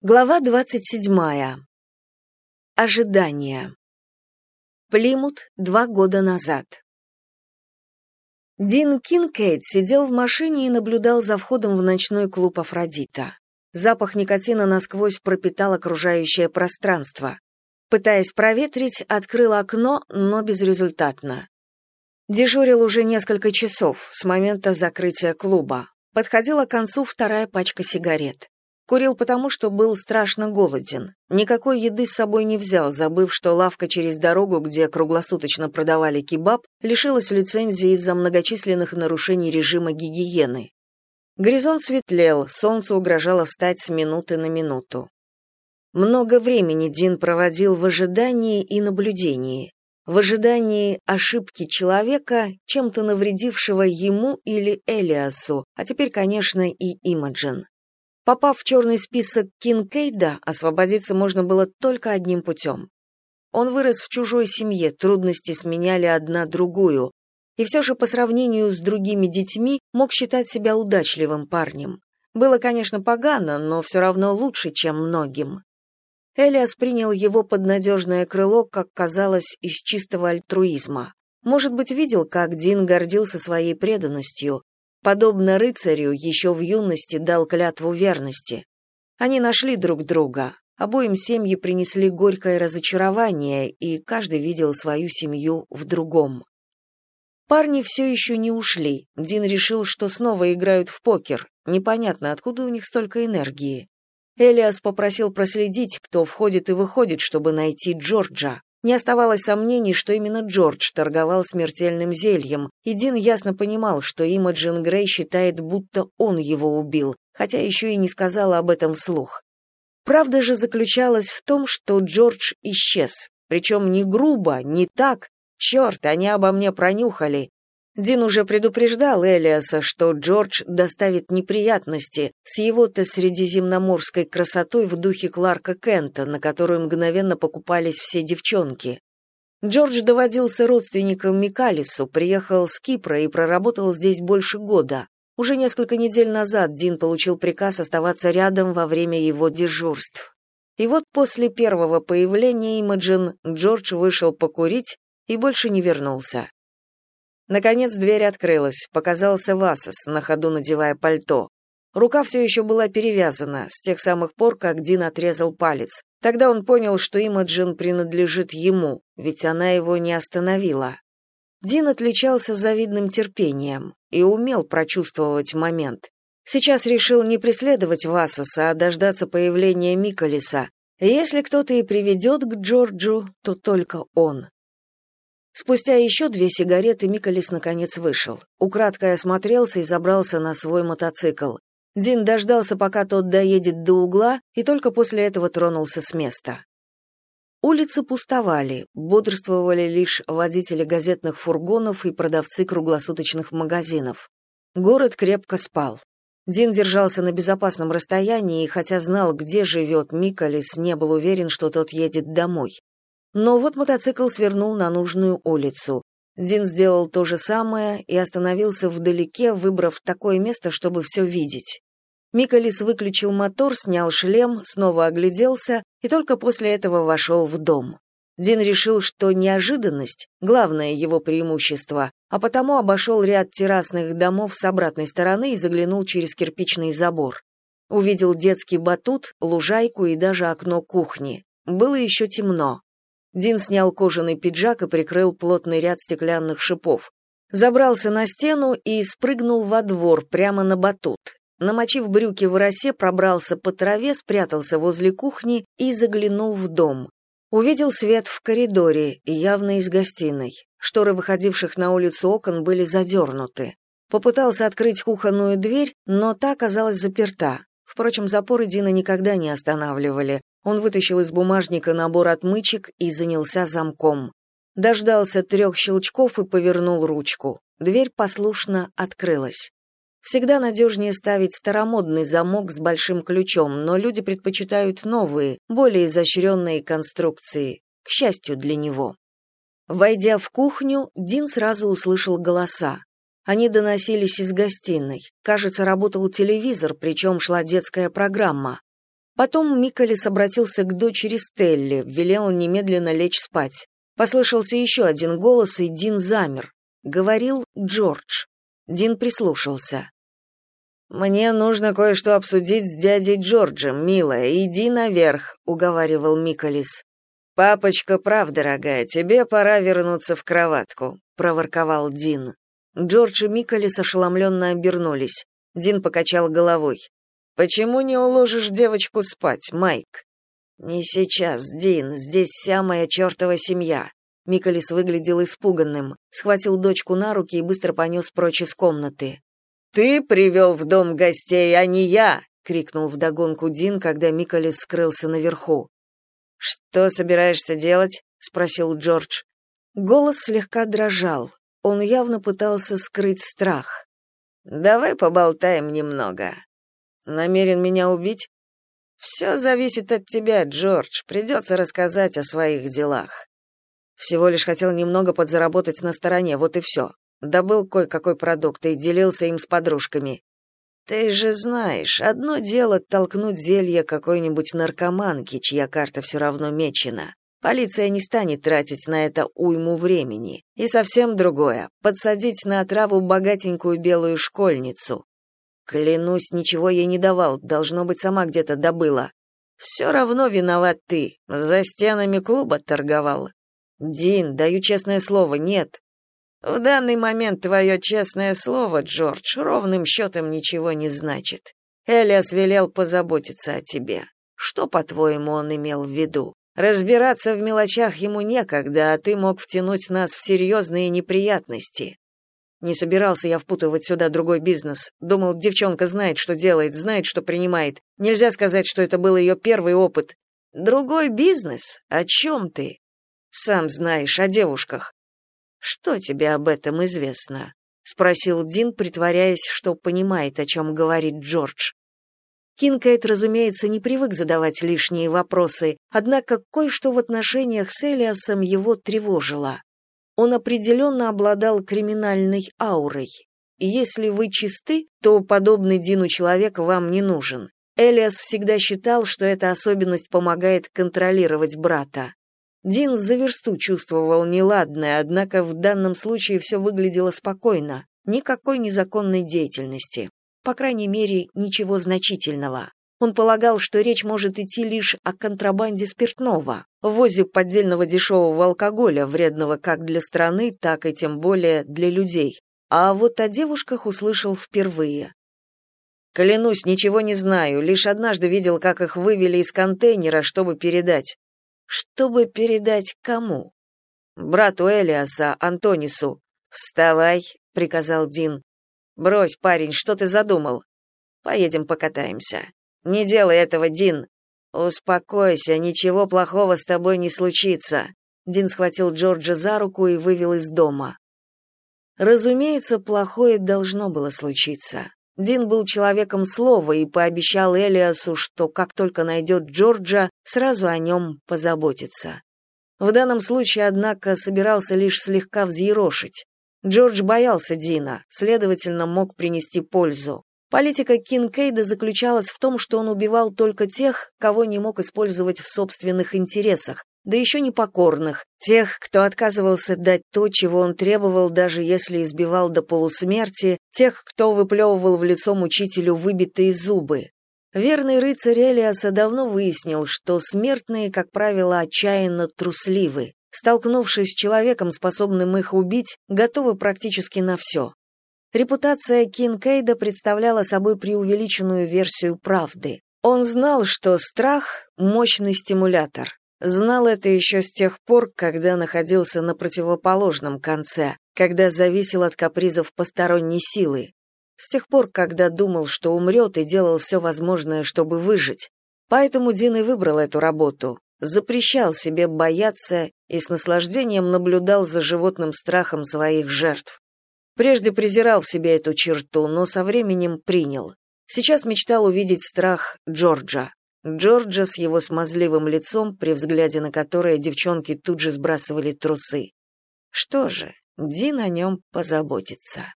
Глава 27. Ожидание. Плимут два года назад. Дин Кинкейд сидел в машине и наблюдал за входом в ночной клуб Афродита. Запах никотина насквозь пропитал окружающее пространство. Пытаясь проветрить, открыл окно, но безрезультатно. Дежурил уже несколько часов с момента закрытия клуба. Подходила к концу вторая пачка сигарет. Курил потому, что был страшно голоден. Никакой еды с собой не взял, забыв, что лавка через дорогу, где круглосуточно продавали кебаб, лишилась лицензии из-за многочисленных нарушений режима гигиены. Горизонт светлел, солнце угрожало встать с минуты на минуту. Много времени Дин проводил в ожидании и наблюдении. В ожидании ошибки человека, чем-то навредившего ему или Элиасу, а теперь, конечно, и Имаджин. Попав в черный список Кинкейда, освободиться можно было только одним путем. Он вырос в чужой семье, трудности сменяли одна другую, и все же по сравнению с другими детьми мог считать себя удачливым парнем. Было, конечно, погано, но все равно лучше, чем многим. Элиас принял его под надежное крыло, как казалось, из чистого альтруизма. Может быть, видел, как Дин гордился своей преданностью, подобно рыцарю, еще в юности дал клятву верности. Они нашли друг друга, обоим семьи принесли горькое разочарование, и каждый видел свою семью в другом. Парни все еще не ушли. Дин решил, что снова играют в покер. Непонятно, откуда у них столько энергии. Элиас попросил проследить, кто входит и выходит, чтобы найти Джорджа. Не оставалось сомнений, что именно Джордж торговал смертельным зельем, и Дин ясно понимал, что Имаджин Грей считает, будто он его убил, хотя еще и не сказала об этом вслух. Правда же заключалась в том, что Джордж исчез, причем не грубо, не так, черт, они обо мне пронюхали, Дин уже предупреждал Элиаса, что Джордж доставит неприятности с его-то средиземноморской красотой в духе Кларка Кента, на которую мгновенно покупались все девчонки. Джордж доводился родственником Микалису, приехал с Кипра и проработал здесь больше года. Уже несколько недель назад Дин получил приказ оставаться рядом во время его дежурств. И вот после первого появления Имаджин Джордж вышел покурить и больше не вернулся. Наконец дверь открылась, показался Васос, на ходу надевая пальто. Рука все еще была перевязана, с тех самых пор, как Дин отрезал палец. Тогда он понял, что Имаджин принадлежит ему, ведь она его не остановила. Дин отличался завидным терпением и умел прочувствовать момент. Сейчас решил не преследовать Васоса, а дождаться появления Миколиса. Если кто-то и приведет к Джорджу, то только он. Спустя еще две сигареты Миколис наконец вышел. Украдкой осмотрелся и забрался на свой мотоцикл. Дин дождался, пока тот доедет до угла, и только после этого тронулся с места. Улицы пустовали, бодрствовали лишь водители газетных фургонов и продавцы круглосуточных магазинов. Город крепко спал. Дин держался на безопасном расстоянии, и хотя знал, где живет Миколис, не был уверен, что тот едет домой. Но вот мотоцикл свернул на нужную улицу. Дин сделал то же самое и остановился вдалеке, выбрав такое место, чтобы все видеть. Миколис выключил мотор, снял шлем, снова огляделся и только после этого вошел в дом. Дин решил, что неожиданность — главное его преимущество, а потому обошел ряд террасных домов с обратной стороны и заглянул через кирпичный забор. Увидел детский батут, лужайку и даже окно кухни. Было еще темно. Дин снял кожаный пиджак и прикрыл плотный ряд стеклянных шипов. Забрался на стену и спрыгнул во двор, прямо на батут. Намочив брюки в росе, пробрался по траве, спрятался возле кухни и заглянул в дом. Увидел свет в коридоре, явно из гостиной. Шторы выходивших на улицу окон были задернуты. Попытался открыть кухонную дверь, но та оказалась заперта. Впрочем, запоры Дина никогда не останавливали. Он вытащил из бумажника набор отмычек и занялся замком. Дождался трех щелчков и повернул ручку. Дверь послушно открылась. Всегда надежнее ставить старомодный замок с большим ключом, но люди предпочитают новые, более изощренные конструкции, к счастью для него. Войдя в кухню, Дин сразу услышал голоса. Они доносились из гостиной. Кажется, работал телевизор, причем шла детская программа. Потом Миколис обратился к дочери Стелли, велел немедленно лечь спать. Послышался еще один голос, и Дин замер. Говорил Джордж. Дин прислушался. «Мне нужно кое-что обсудить с дядей Джорджем, милая. Иди наверх», — уговаривал Миколис. «Папочка прав, дорогая, тебе пора вернуться в кроватку», — проворковал Дин. Джордж и Миколис ошеломленно обернулись. Дин покачал головой. «Почему не уложишь девочку спать, Майк?» «Не сейчас, Дин, здесь вся моя чертова семья». Миколис выглядел испуганным, схватил дочку на руки и быстро понес прочь из комнаты. «Ты привел в дом гостей, а не я!» — крикнул вдогонку Дин, когда Миколис скрылся наверху. «Что собираешься делать?» — спросил Джордж. Голос слегка дрожал. Он явно пытался скрыть страх. «Давай поболтаем немного. Намерен меня убить?» «Все зависит от тебя, Джордж. Придется рассказать о своих делах». Всего лишь хотел немного подзаработать на стороне, вот и все. Добыл кое-какой продукт и делился им с подружками. Ты же знаешь, одно дело толкнуть зелье какой-нибудь наркоманки, чья карта все равно мечена. Полиция не станет тратить на это уйму времени. И совсем другое — подсадить на отраву богатенькую белую школьницу. Клянусь, ничего ей не давал, должно быть, сама где-то добыла. Все равно виноват ты, за стенами клуба торговал. Дин, даю честное слово, нет. В данный момент твое честное слово, Джордж, ровным счетом ничего не значит. Элиас велел позаботиться о тебе. Что, по-твоему, он имел в виду? Разбираться в мелочах ему некогда, а ты мог втянуть нас в серьезные неприятности. Не собирался я впутывать сюда другой бизнес. Думал, девчонка знает, что делает, знает, что принимает. Нельзя сказать, что это был ее первый опыт. Другой бизнес? О чем ты? Сам знаешь, о девушках. Что тебе об этом известно? спросил Дин, притворяясь, что понимает, о чем говорит Джордж. Кинкейт, разумеется, не привык задавать лишние вопросы, однако кое-что в отношениях с Элиасом его тревожило. Он определенно обладал криминальной аурой. Если вы чисты, то подобный Дину человек вам не нужен. Элиас всегда считал, что эта особенность помогает контролировать брата. Дин за версту чувствовал неладное, однако в данном случае все выглядело спокойно, никакой незаконной деятельности. По крайней мере, ничего значительного. Он полагал, что речь может идти лишь о контрабанде спиртного, ввозе поддельного дешевого алкоголя, вредного как для страны, так и тем более для людей. А вот о девушках услышал впервые. Клянусь, ничего не знаю, лишь однажды видел, как их вывели из контейнера, чтобы передать. Чтобы передать кому? Брату Элиаса, Антонису. «Вставай», — приказал Дин. «Брось, парень, что ты задумал? Поедем покатаемся». Не делай этого, Дин. Успокойся, ничего плохого с тобой не случится. Дин схватил Джорджа за руку и вывел из дома. Разумеется, плохое должно было случиться. Дин был человеком слова и пообещал Элиасу, что как только найдет Джорджа, сразу о нем позаботится. В данном случае, однако, собирался лишь слегка взъерошить. Джордж боялся Дина, следовательно, мог принести пользу. Политика Кинкейда заключалась в том, что он убивал только тех, кого не мог использовать в собственных интересах, да еще непокорных, тех, кто отказывался дать то, чего он требовал, даже если избивал до полусмерти, тех, кто выплевывал в лицо мучителю выбитые зубы. Верный рыцарь Элиаса давно выяснил, что смертные, как правило, отчаянно трусливы. Столкнувшись с человеком, способным их убить, готовы практически на все. Репутация Кинкейда представляла собой преувеличенную версию правды. Он знал, что страх — мощный стимулятор. Знал это еще с тех пор, когда находился на противоположном конце, когда зависел от капризов посторонней силы. С тех пор, когда думал, что умрет и делал все возможное, чтобы выжить. Поэтому Дин и выбрал эту работу. Запрещал себе бояться и с наслаждением наблюдал за животным страхом своих жертв. Прежде презирал в себе эту черту, но со временем принял. Сейчас мечтал увидеть страх Джорджа. Джорджа с его смазливым лицом, при взгляде на которое девчонки тут же сбрасывали трусы. Что же, Дин о нем позаботится.